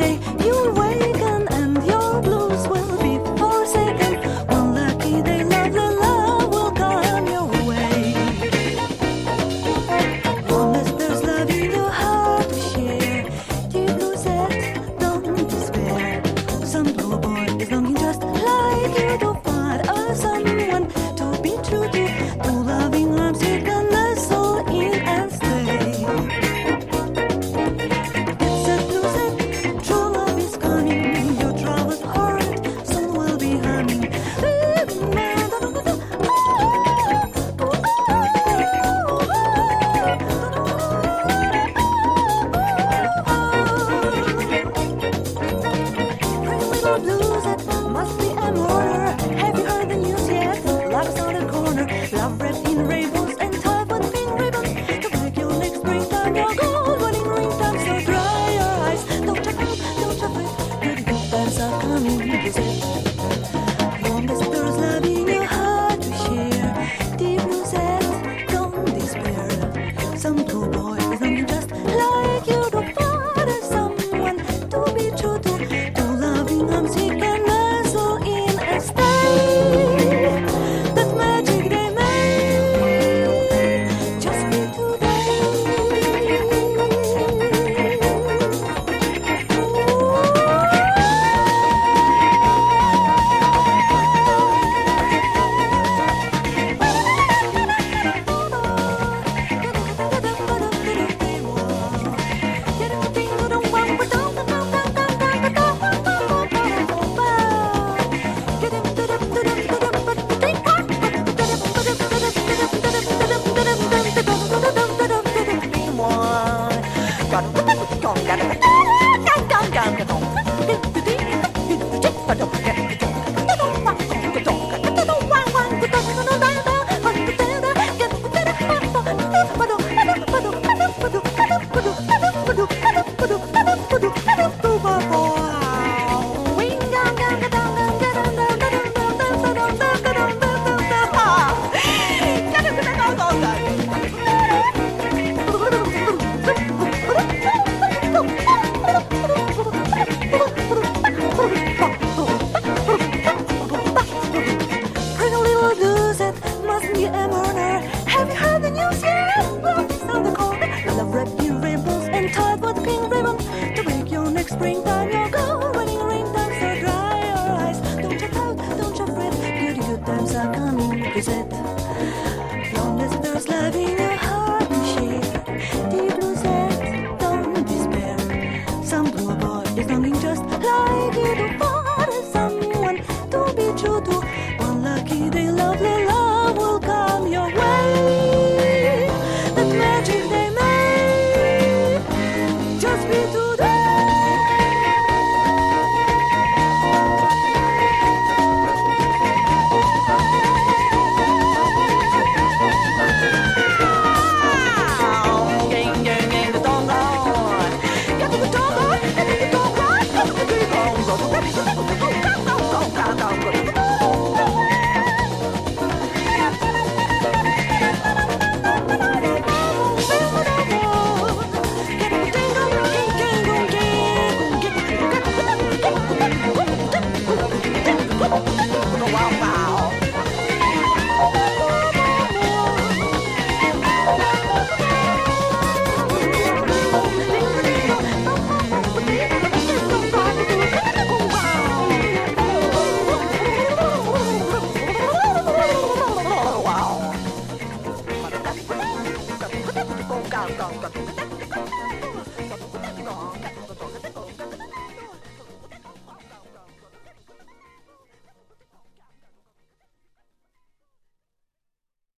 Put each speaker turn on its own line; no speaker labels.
You wait. moves. Cosette. Long as there's love in